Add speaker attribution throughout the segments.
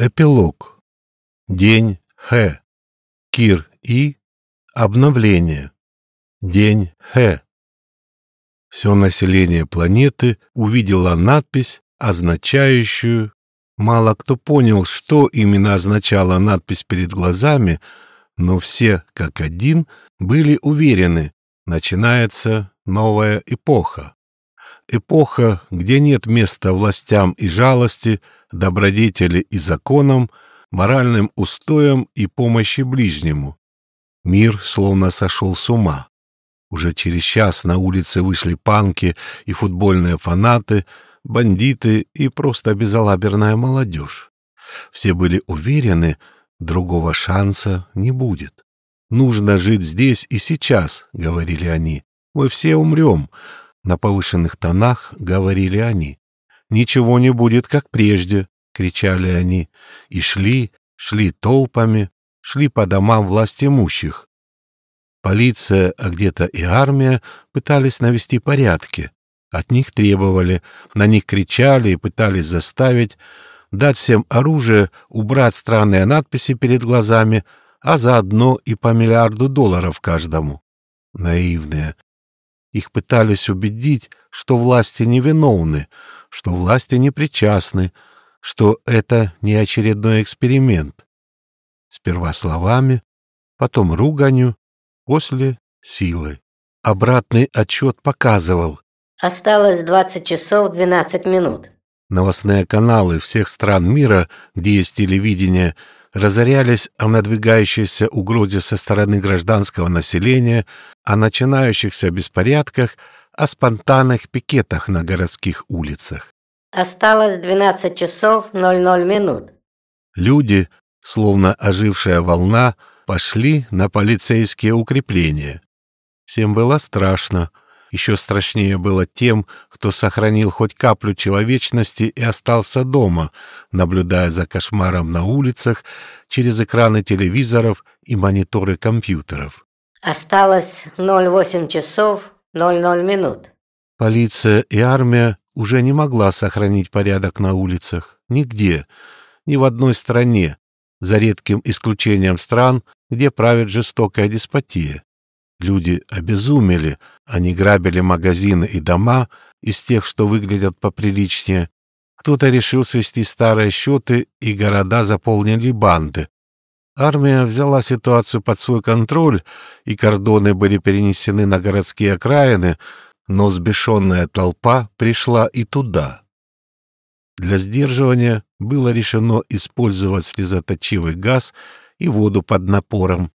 Speaker 1: Эпилог. День Х. Кир И. Обновление. День Х. Все население планеты увидело надпись, означающую... Мало кто понял, что именно означала надпись перед глазами, но все, как один, были уверены, начинается новая эпоха. Эпоха, где нет места властям и жалости, добродетели и законам, моральным устоям и помощи ближнему. Мир словно сошел с ума. Уже через час на улице вышли панки и футбольные фанаты, бандиты и просто безалаберная молодежь. Все были уверены, другого шанса не будет. «Нужно жить здесь и сейчас», — говорили они. «Мы все умрем», — на повышенных тонах говорили они. «Ничего не будет, как прежде», — кричали они, и шли, шли толпами, шли по домам власть имущих. Полиция, а где-то и армия пытались навести порядки. От них требовали, на них кричали и пытались заставить, дать всем оружие, убрать странные надписи перед глазами, а заодно и по миллиарду долларов каждому. Наивные, их пытались убедить, что власти невиновны, что власти не причастны, что это не очередной эксперимент. Сперва словами, потом руганью, после силы. Обратный отчет показывал.
Speaker 2: Осталось 20 часов 12 минут.
Speaker 1: Новостные каналы всех стран мира, где есть телевидение, разорялись о надвигающейся угрозе со стороны гражданского населения, о начинающихся беспорядках, о спонтанных пикетах на городских улицах.
Speaker 2: Осталось 12 часов 00 минут.
Speaker 1: Люди, словно ожившая волна, пошли на полицейские укрепления. Всем было страшно. Еще страшнее было тем, кто сохранил хоть каплю человечности и остался дома, наблюдая за кошмаром на улицах через экраны телевизоров и мониторы компьютеров.
Speaker 2: Осталось 08 часов 00 минут.
Speaker 1: Полиция и армия уже не могла сохранить порядок на улицах. Нигде, ни в одной стране, за редким исключением стран, где правит жестокая деспотия. Люди обезумели, они грабили магазины и дома из тех, что выглядят поприличнее. Кто-то решил свести старые счеты, и города заполнили банды. Армия взяла ситуацию под свой контроль, и кордоны были перенесены на городские окраины, но сбешенная толпа пришла и туда. Для сдерживания было решено использовать слезоточивый газ и воду под напором.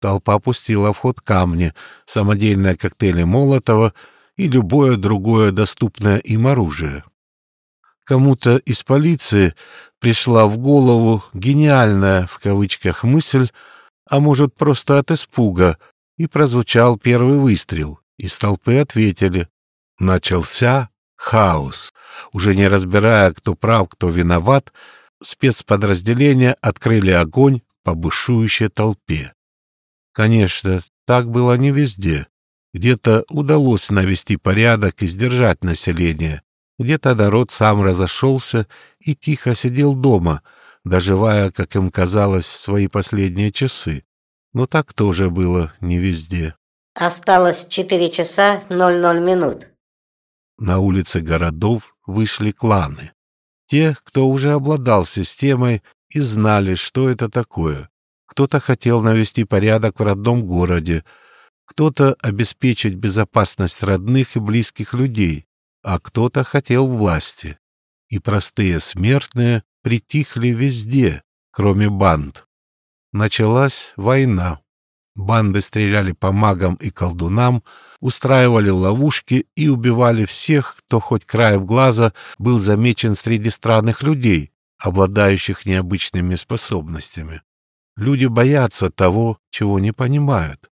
Speaker 1: Толпа пустила в ход камни, самодельные коктейли Молотова и любое другое доступное им оружие. Кому-то из полиции пришла в голову гениальная, в кавычках, мысль, а может, просто от испуга, и прозвучал первый выстрел. Из толпы ответили. Начался хаос. Уже не разбирая, кто прав, кто виноват, спецподразделения открыли огонь по бушующей толпе. Конечно, так было не везде. Где-то удалось навести порядок и сдержать население, где-то народ сам разошелся и тихо сидел дома, доживая, как им казалось, свои последние часы. Но так тоже было не везде.
Speaker 2: Осталось 4 часа 00 минут.
Speaker 1: На улицы городов вышли кланы. Те, кто уже обладал системой и знали, что это такое. Кто-то хотел навести порядок в родном городе, кто-то обеспечить безопасность родных и близких людей, а кто-то хотел власти. И простые смертные притихли везде, кроме банд. Началась война. Банды стреляли по магам и колдунам, устраивали ловушки и убивали всех, кто хоть краем глаза был замечен среди странных людей, обладающих необычными способностями. Люди боятся того, чего не понимают.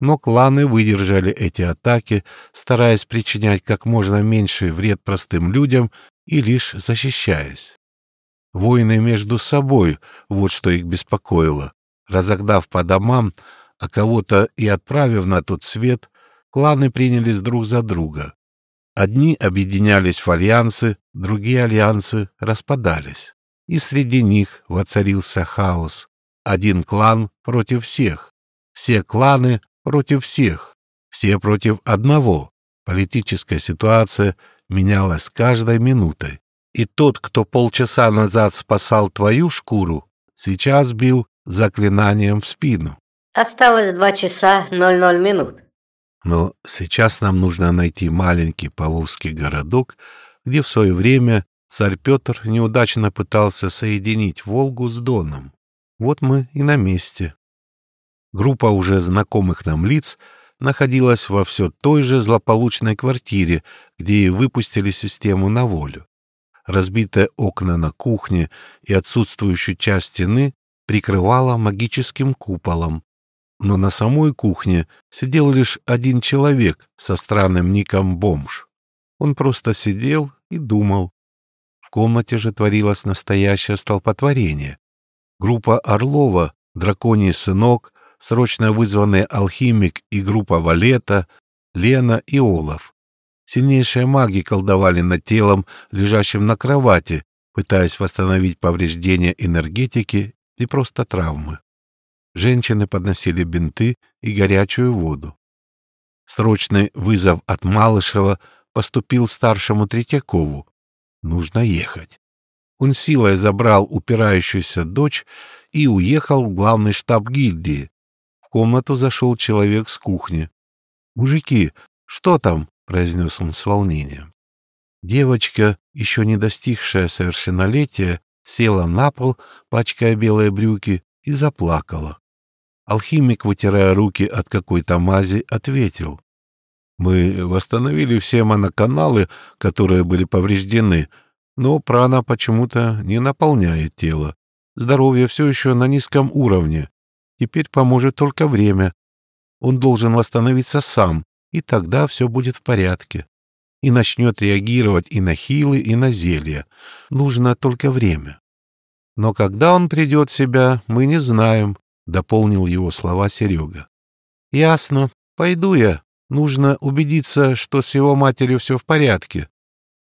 Speaker 1: Но кланы выдержали эти атаки, стараясь причинять как можно меньший вред простым людям и лишь защищаясь. Войны между собой — вот что их беспокоило. Разогнав по домам, а кого-то и отправив на тот свет, кланы принялись друг за друга. Одни объединялись в альянсы, другие альянсы распадались. и среди них воцарился хаос. Один клан против всех, все кланы против всех, все против одного. Политическая ситуация менялась каждой минутой. И тот, кто полчаса назад спасал твою шкуру, сейчас бил заклинанием в спину.
Speaker 2: Осталось два часа 00 минут.
Speaker 1: Но сейчас нам нужно найти маленький поволжский городок, где в свое время царь Петр неудачно пытался соединить Волгу с Доном. Вот мы и на месте. Группа уже знакомых нам лиц находилась во все той же злополучной квартире, где и выпустили систему на волю. Разбитые окна на кухне и отсутствующую часть стены прикрывала магическим куполом. Но на самой кухне сидел лишь один человек со странным ником «Бомж». Он просто сидел и думал. В комнате же творилось настоящее столпотворение. Группа Орлова, драконий сынок, срочно вызванный алхимик и группа Валета, Лена и Олаф. Сильнейшие маги колдовали над телом, лежащим на кровати, пытаясь восстановить повреждения энергетики и просто травмы. Женщины подносили бинты и горячую воду. Срочный вызов от Малышева поступил старшему Третьякову. Нужно ехать. Он силой забрал упирающуюся дочь и уехал в главный штаб гильдии. В комнату зашел человек с кухни. «Мужики, что там?» — произнес он с волнением. Девочка, еще не достигшая совершеннолетия, села на пол, пачкая белые брюки, и заплакала. Алхимик, вытирая руки от какой-то мази, ответил. Мы восстановили все моноканалы, которые были повреждены, но прана почему-то не наполняет тело. Здоровье все еще на низком уровне. Теперь поможет только время. Он должен восстановиться сам, и тогда все будет в порядке. И начнет реагировать и на хилы, и на зелья. Нужно только время. Но когда он придет в себя, мы не знаем, — дополнил его слова Серега. — Ясно. Пойду я. Нужно убедиться, что с его матерью все в порядке.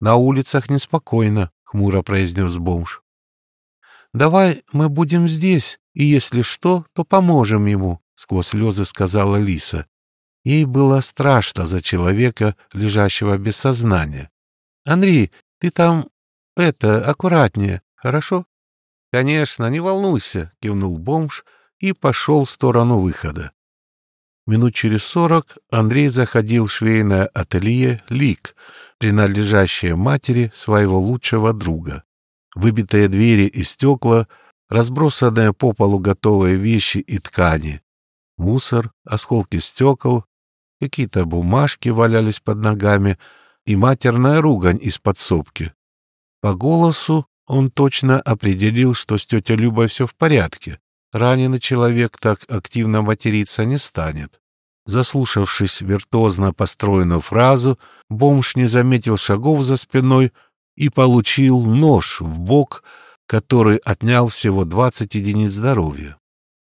Speaker 1: На улицах неспокойно, — хмуро произнес бомж. — Давай мы будем здесь, и если что, то поможем ему, — сквозь слезы сказала Лиса. Ей было страшно за человека, лежащего без сознания. — Андрей, ты там, это, аккуратнее, хорошо? — Конечно, не волнуйся, — кивнул бомж и пошел в сторону выхода. Минут через сорок Андрей заходил в швейное ателье «Лик», принадлежащее матери своего лучшего друга. Выбитые двери и стекла, разбросанные по полу готовые вещи и ткани, мусор, осколки стекол, какие-то бумажки валялись под ногами и матерная ругань из подсобки. По голосу он точно определил, что с тетей Любой все в порядке. Раненый человек так активно материться не станет. Заслушавшись виртуозно построенную фразу, бомж не заметил шагов за спиной и получил нож в бок, который отнял всего 20 единиц здоровья.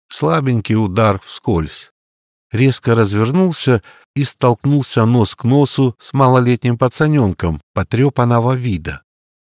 Speaker 1: Слабенький удар вскользь. Резко развернулся и столкнулся нос к носу с малолетним пацаненком потрепанного вида.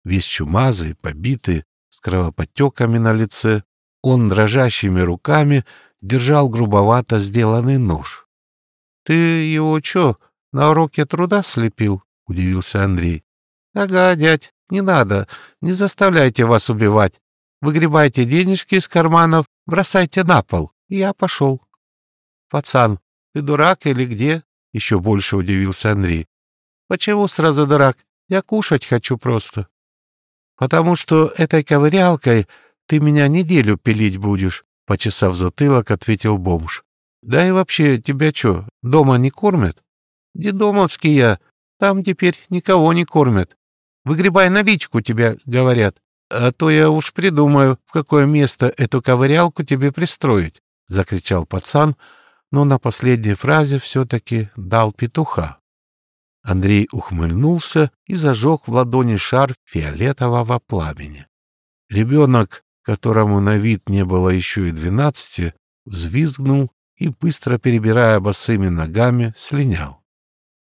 Speaker 1: Весь чумазый, побитый, с кровоподтеками на лице, он дрожащими руками держал грубовато сделанный нож. — Ты его чё, на уроке труда слепил? — удивился Андрей. — Ага, дядь, не надо, не заставляйте вас убивать. Выгребайте денежки из карманов, бросайте на пол. Я пошел. — Пацан, ты дурак или где? — еще больше удивился Андрей. — Почему сразу дурак? Я кушать хочу просто. — Потому что этой ковырялкой ты меня неделю пилить будешь, — почесав затылок, ответил бомж. — Да и вообще, тебя что, дома не кормят? — Дедомовский я, там теперь никого не кормят. Выгребай наличку, тебе говорят, а то я уж придумаю, в какое место эту ковырялку тебе пристроить, — закричал пацан, но на последней фразе все-таки дал петуха. Андрей ухмыльнулся и зажег в ладони шар фиолетового пламени. Ребенок которому на вид не было еще и двенадцати, взвизгнул и, быстро перебирая босыми ногами, слинял.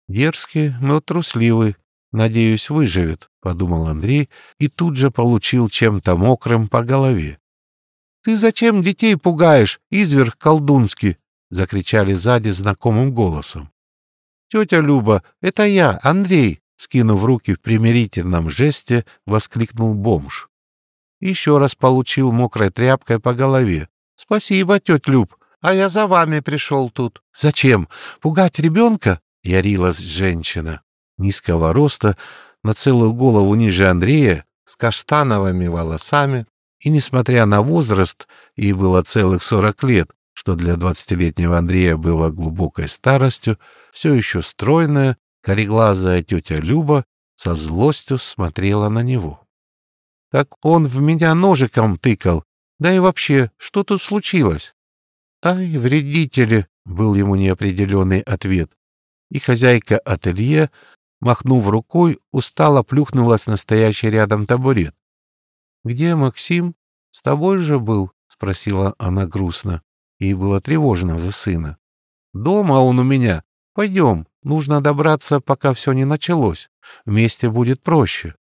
Speaker 1: Дерзкий, но трусливый, Надеюсь, выживет, — подумал Андрей и тут же получил чем-то мокрым по голове. — Ты зачем детей пугаешь, изверг колдунский? — закричали сзади знакомым голосом. — Тетя Люба, это я, Андрей, — скинув руки в примирительном жесте, воскликнул бомж. Еще раз получил мокрой тряпкой по голове. — Спасибо, тетя Люб, а я за вами пришел тут. — Зачем? Пугать ребенка? — ярилась женщина низкого роста, на целую голову ниже Андрея, с каштановыми волосами, и, несмотря на возраст, ей было целых сорок лет, что для двадцатилетнего Андрея было глубокой старостью, все еще стройная, кореглазая тетя Люба со злостью смотрела на него. — Так он в меня ножиком тыкал. Да и вообще, что тут случилось? — Ай, вредители! — был ему неопределенный ответ. И хозяйка ателье махнув рукой, устало плюхнулась на стоящий рядом табурет. — Где Максим? С тобой же был? — спросила она грустно. Ей было тревожно за сына. — Дома он у меня. Пойдем, нужно добраться, пока все не началось. Вместе будет проще.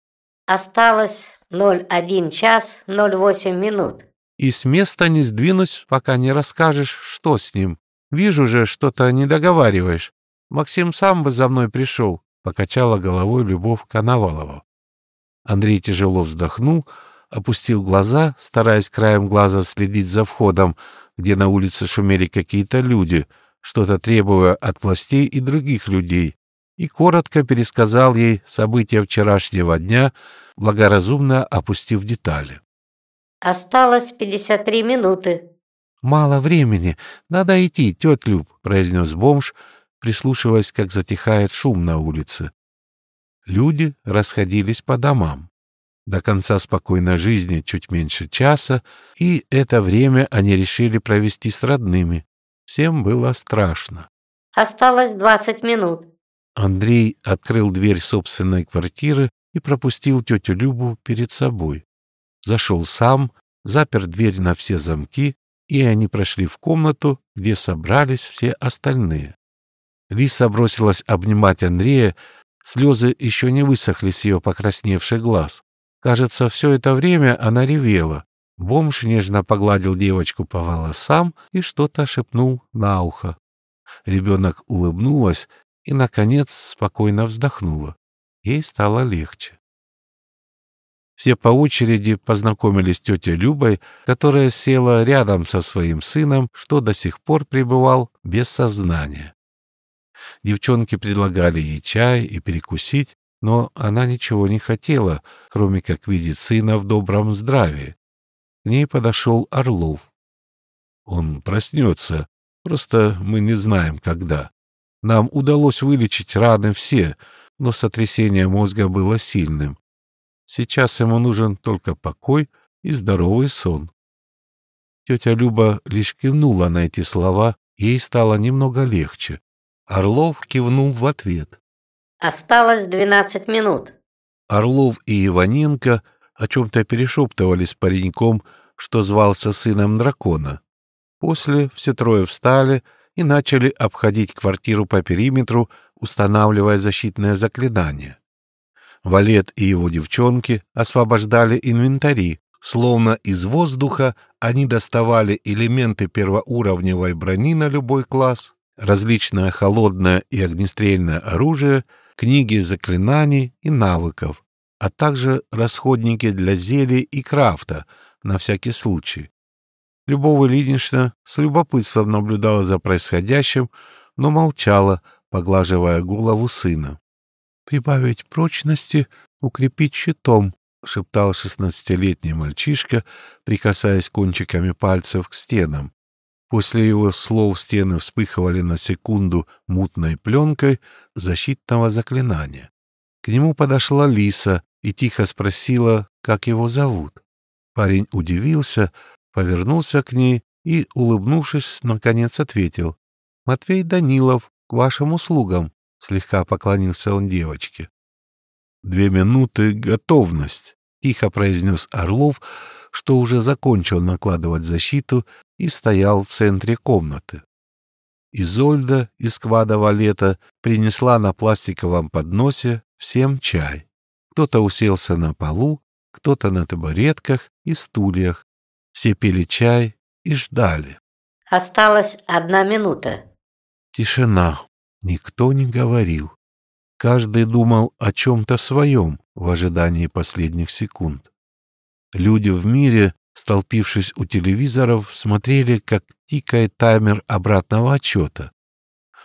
Speaker 2: Осталось 01 час 08 минут.
Speaker 1: И с места не сдвинусь, пока не расскажешь, что с ним. Вижу же, что-то не договариваешь. Максим сам бы за мной пришел покачала головой Любовь Коновалова. Андрей тяжело вздохнул, опустил глаза, стараясь краем глаза следить за входом, где на улице шумели какие-то люди, что-то требуя от властей и других людей, и коротко пересказал ей события вчерашнего дня, благоразумно опустив детали.
Speaker 2: «Осталось 53 минуты».
Speaker 1: «Мало времени. Надо идти, тетя Люб», — произнес бомж, — прислушиваясь, как затихает шум на улице. Люди расходились по домам. До конца спокойной жизни чуть меньше часа, и это время они решили провести с родными. Всем было страшно.
Speaker 2: «Осталось двадцать минут».
Speaker 1: Андрей открыл дверь собственной квартиры и пропустил тетю Любу перед собой. Зашел сам, запер дверь на все замки, и они прошли в комнату, где собрались все остальные. Лиса бросилась обнимать Андрея, слезы еще не высохли с ее покрасневших глаз. Кажется, все это время она ревела. Бомж нежно погладил девочку по волосам и что-то шепнул на ухо. Ребенок улыбнулась и, наконец, спокойно вздохнула. Ей стало легче. Все по очереди познакомились с тетей Любой, которая села рядом со своим сыном, что до сих пор пребывал без сознания. Девчонки предлагали ей чай и перекусить, но она ничего не хотела, кроме как видеть сына в добром здравии. К ней подошел Орлов. Он проснется, просто мы не знаем, когда. Нам удалось вылечить раны все, но сотрясение мозга было сильным. Сейчас ему нужен только покой и здоровый сон. Тетя Люба лишь кивнула на эти слова, ей стало немного легче. Орлов кивнул в ответ.
Speaker 2: «Осталось двенадцать минут».
Speaker 1: Орлов и Иваненко о чем-то перешептывались с пареньком, что звался сыном дракона. После все трое встали и начали обходить квартиру по периметру, устанавливая защитное заклинание. Валет и его девчонки освобождали инвентари, словно из воздуха они доставали элементы первоуровневой брони на любой класс различное холодное и огнестрельное оружие, книги заклинаний и навыков, а также расходники для зелий и крафта на всякий случай. Любовь Ильинична с любопытством наблюдала за происходящим, но молчала, поглаживая голову сына. «Прибавить прочности, укрепить щитом», — шептал шестнадцатилетний мальчишка, прикасаясь кончиками пальцев к стенам. После его слов стены вспыхивали на секунду мутной пленкой защитного заклинания. К нему подошла Лиса и тихо спросила, как его зовут. Парень удивился, повернулся к ней и, улыбнувшись, наконец ответил. «Матвей Данилов, к вашим услугам», — слегка поклонился он девочке. «Две минуты — готовность», — тихо произнес Орлов, что уже закончил накладывать защиту и стоял в центре комнаты. Изольда из квада Валета принесла на пластиковом подносе всем чай. Кто-то уселся на полу, кто-то на табуретках и стульях. Все пили чай и ждали.
Speaker 2: Осталась одна минута.
Speaker 1: Тишина. Никто не говорил. Каждый думал о чем-то своем в ожидании последних секунд. Люди в мире, столпившись у телевизоров, смотрели, как тикает таймер обратного отчета.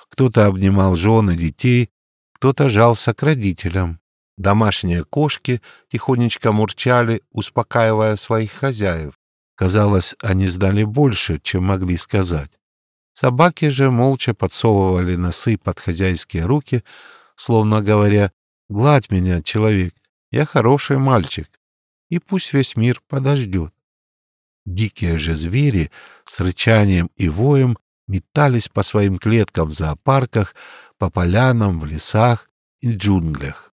Speaker 1: Кто-то обнимал жен и детей, кто-то жался к родителям. Домашние кошки тихонечко мурчали, успокаивая своих хозяев. Казалось, они знали больше, чем могли сказать. Собаки же молча подсовывали носы под хозяйские руки, словно говоря, «Гладь меня, человек, я хороший мальчик, и пусть весь мир подождет». Дикие же звери с рычанием и воем метались по своим клеткам в зоопарках, по полянам, в лесах и джунглях.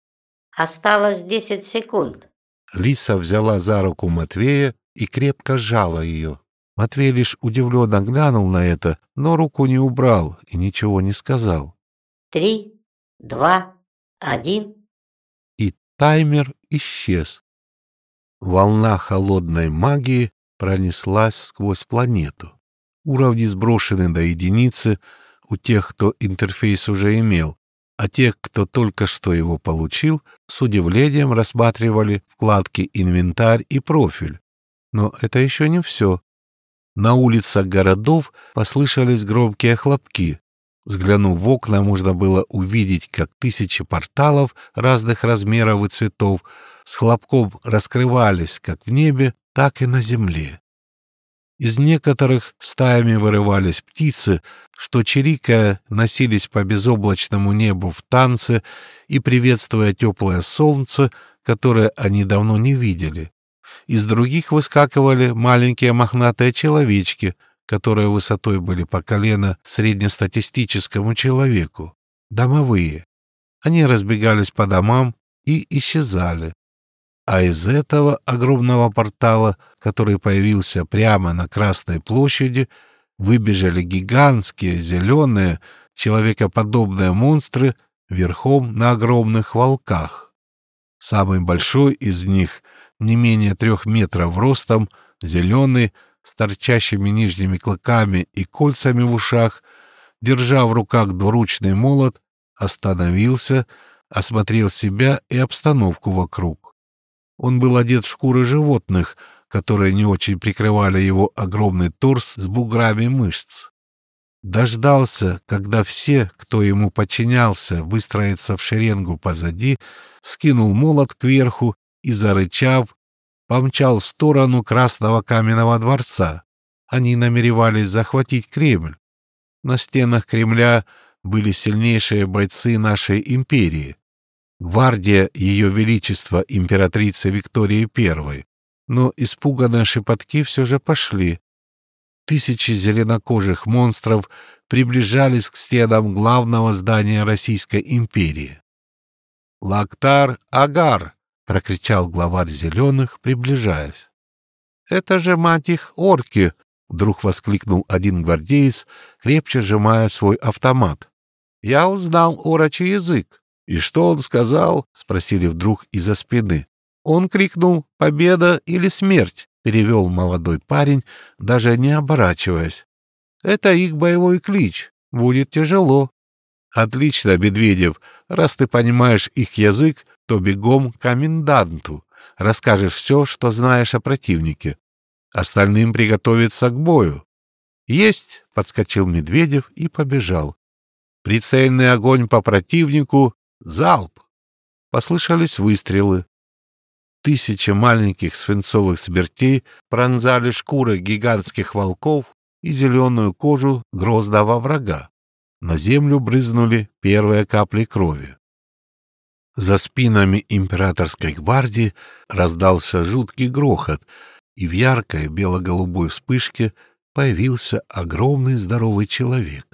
Speaker 2: Осталось десять секунд.
Speaker 1: Лиса взяла за руку Матвея и крепко сжала ее. Матвей лишь удивленно глянул на это, но руку не убрал и ничего не сказал.
Speaker 2: Три, два, один.
Speaker 1: И таймер исчез. Волна холодной магии пронеслась сквозь планету. Уровни сброшены до единицы у тех, кто интерфейс уже имел, а тех, кто только что его получил, с удивлением рассматривали вкладки «Инвентарь» и «Профиль». Но это еще не все. На улицах городов послышались громкие хлопки. Взглянув в окна, можно было увидеть, как тысячи порталов разных размеров и цветов с хлопком раскрывались как в небе, так и на земле. Из некоторых стаями вырывались птицы, что, чирикая, носились по безоблачному небу в танце и приветствуя теплое солнце, которое они давно не видели. Из других выскакивали маленькие мохнатые человечки, которые высотой были по колено среднестатистическому человеку, домовые. Они разбегались по домам и исчезали а из этого огромного портала, который появился прямо на Красной площади, выбежали гигантские зеленые человекоподобные монстры верхом на огромных волках. Самый большой из них, не менее трех метров ростом, зеленый, с торчащими нижними клыками и кольцами в ушах, держа в руках двуручный молот, остановился, осмотрел себя и обстановку вокруг. Он был одет в шкуры животных, которые не очень прикрывали его огромный торс с буграми мышц. Дождался, когда все, кто ему подчинялся, выстроятся в шеренгу позади, скинул молот кверху и, зарычав, помчал в сторону Красного Каменного дворца. Они намеревались захватить Кремль. На стенах Кремля были сильнейшие бойцы нашей империи гвардия Ее Величества императрицы Виктории I, но испуганные шепотки все же пошли. Тысячи зеленокожих монстров приближались к стенам главного здания Российской империи. «Лактар Агар!» — прокричал главарь зеленых, приближаясь. «Это же, мать их, орки!» — вдруг воскликнул один гвардеец, крепче сжимая свой автомат. «Я узнал орочий язык. «И что он сказал?» — спросили вдруг из-за спины. Он крикнул «Победа или смерть!» — перевел молодой парень, даже не оборачиваясь. «Это их боевой клич. Будет тяжело». «Отлично, Медведев. Раз ты понимаешь их язык, то бегом к коменданту. Расскажешь все, что знаешь о противнике. Остальным приготовиться к бою». «Есть!» — подскочил Медведев и побежал. Прицельный огонь по противнику Залп! Послышались выстрелы. Тысячи маленьких свинцовых смертей пронзали шкуры гигантских волков и зеленую кожу грозного врага. На землю брызнули первые капли крови. За спинами императорской гвардии раздался жуткий грохот, и в яркой бело-голубой вспышке появился огромный здоровый человек.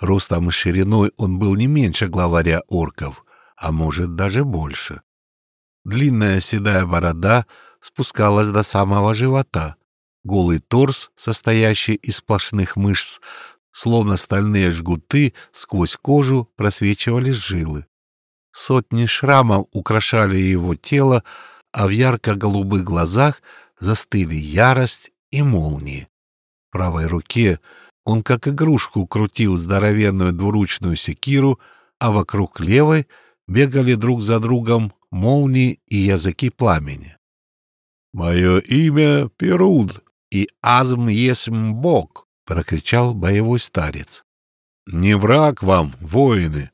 Speaker 1: Ростом и шириной он был не меньше главаря орков, а может даже больше. Длинная седая борода спускалась до самого живота. Голый торс, состоящий из сплошных мышц, словно стальные жгуты, сквозь кожу просвечивали жилы. Сотни шрамов украшали его тело, а в ярко-голубых глазах застыли ярость и молнии. В правой руке он как игрушку крутил здоровенную двуручную секиру, а вокруг левой бегали друг за другом молнии и языки пламени. «Мое имя Перуд, и азм есмь Бог!» — прокричал боевой старец. «Не враг вам, воины!» —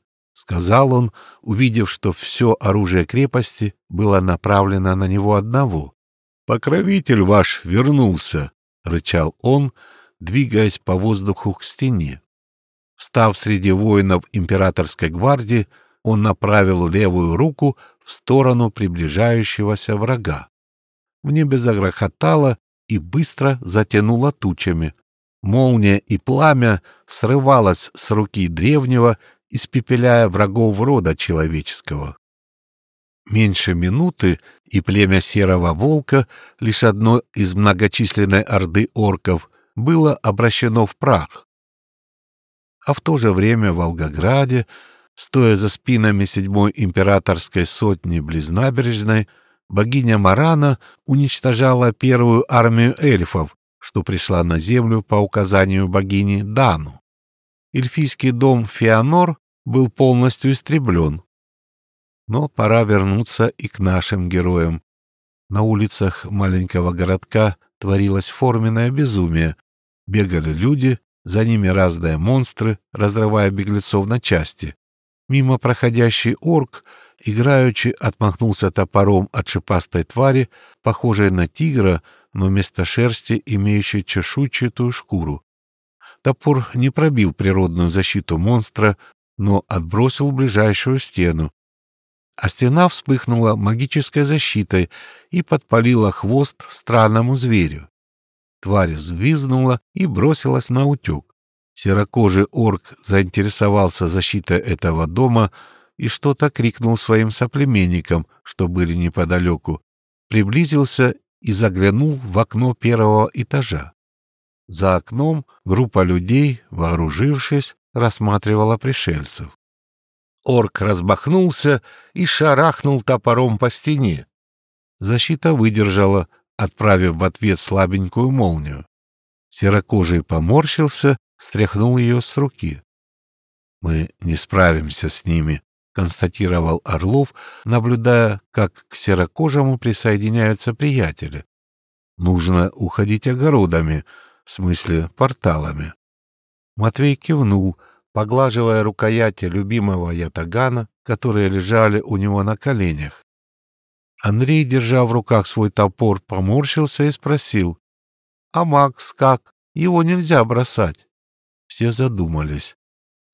Speaker 1: сказал он, увидев, что все оружие крепости было направлено на него одного. «Покровитель ваш вернулся!» — рычал он, двигаясь по воздуху к стене. Встав среди воинов императорской гвардии, он направил левую руку в сторону приближающегося врага. В небе загрохотало и быстро затянуло тучами. Молния и пламя срывалось с руки древнего, испепеляя врагов рода человеческого. Меньше минуты, и племя Серого Волка, лишь одно из многочисленной орды орков, было обращено в прах. А в то же время в Волгограде, стоя за спинами седьмой императорской сотни близ набережной, богиня Марана уничтожала первую армию эльфов, что пришла на землю по указанию богини Дану. Эльфийский дом Феонор был полностью истреблен. Но пора вернуться и к нашим героям. На улицах маленького городка творилось форменное безумие. Бегали люди, за ними разные монстры, разрывая беглецов на части. Мимо проходящий орк играючи отмахнулся топором от шипастой твари, похожей на тигра, но вместо шерсти имеющей чешуйчатую шкуру. Топор не пробил природную защиту монстра, но отбросил ближайшую стену. А стена вспыхнула магической защитой и подпалила хвост странному зверю. Тварь взвизгнула и бросилась на утек. Серокожий орк заинтересовался защитой этого дома и что-то крикнул своим соплеменникам, что были неподалеку, приблизился и заглянул в окно первого этажа. За окном группа людей, вооружившись, рассматривала пришельцев. Орк разбахнулся и шарахнул топором по стене. Защита выдержала, отправив в ответ слабенькую молнию. Серокожий поморщился, стряхнул ее с руки. «Мы не справимся с ними», — констатировал Орлов, наблюдая, как к серокожему присоединяются приятели. «Нужно уходить огородами, в смысле порталами». Матвей кивнул, поглаживая рукояти любимого ятагана, которые лежали у него на коленях. Андрей, держа в руках свой топор, поморщился и спросил. — А Макс как? Его нельзя бросать. Все задумались.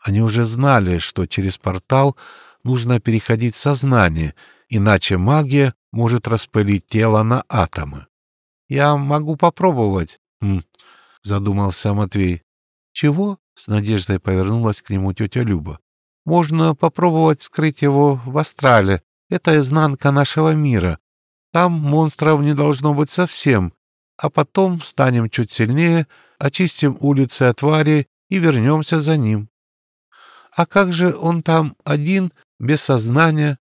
Speaker 1: Они уже знали, что через портал нужно переходить сознание, иначе магия может распылить тело на атомы. — Я могу попробовать, хм, — задумался Матвей. — Чего? — с надеждой повернулась к нему тетя Люба. — Можно попробовать скрыть его в астрале, это изнанка нашего мира. Там монстров не должно быть совсем. А потом станем чуть сильнее, очистим улицы от твари и вернемся за ним. А как же он там один, без сознания?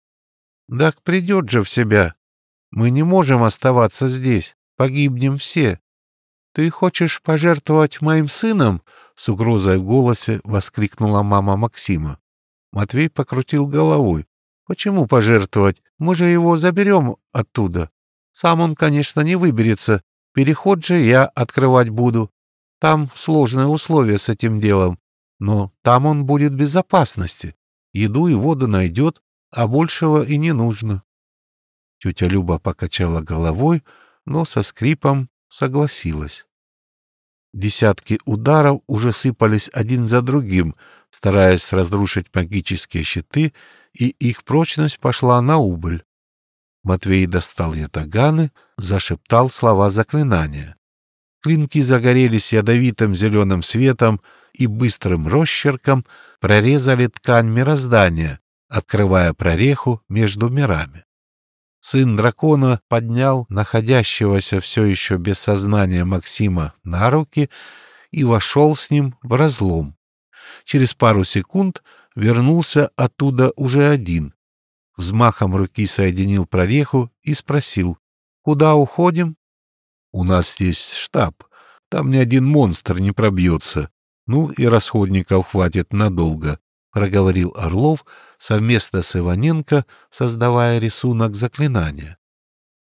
Speaker 1: Так придет же в себя. Мы не можем оставаться здесь. Погибнем все. Ты хочешь пожертвовать моим сыном? С угрозой в голосе воскликнула мама Максима. Матвей покрутил головой. Почему пожертвовать? Мы же его заберем оттуда. Сам он, конечно, не выберется. Переход же я открывать буду. Там сложные условия с этим делом. Но там он будет в безопасности. Еду и воду найдет, а большего и не нужно. Тетя Люба покачала головой, но со скрипом согласилась. Десятки ударов уже сыпались один за другим, стараясь разрушить магические щиты и их прочность пошла на убыль. Матвей достал ятаганы, зашептал слова заклинания. Клинки загорелись ядовитым зеленым светом и быстрым росчерком прорезали ткань мироздания, открывая прореху между мирами. Сын дракона поднял находящегося все еще без сознания Максима на руки и вошел с ним в разлом. Через пару секунд вернулся оттуда уже один. взмахом руки соединил прореху и спросил, «Куда уходим?» «У нас есть штаб. Там ни один монстр не пробьется. Ну и расходников хватит надолго», — проговорил Орлов совместно с Иваненко, создавая рисунок заклинания.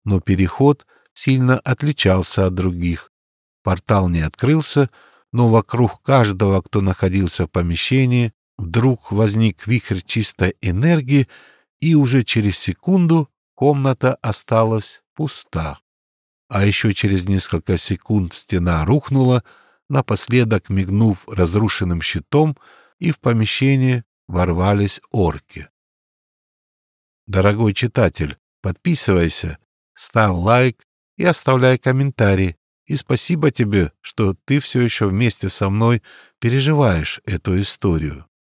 Speaker 1: Но переход сильно отличался от других. Портал не открылся, но вокруг каждого, кто находился в помещении, вдруг возник вихрь чистой энергии, и уже через секунду комната осталась пуста. А еще через несколько секунд стена рухнула, напоследок мигнув разрушенным щитом, и в помещение ворвались орки. Дорогой читатель, подписывайся, ставь лайк и оставляй комментарий. И спасибо тебе, что ты все еще вместе со мной переживаешь эту историю.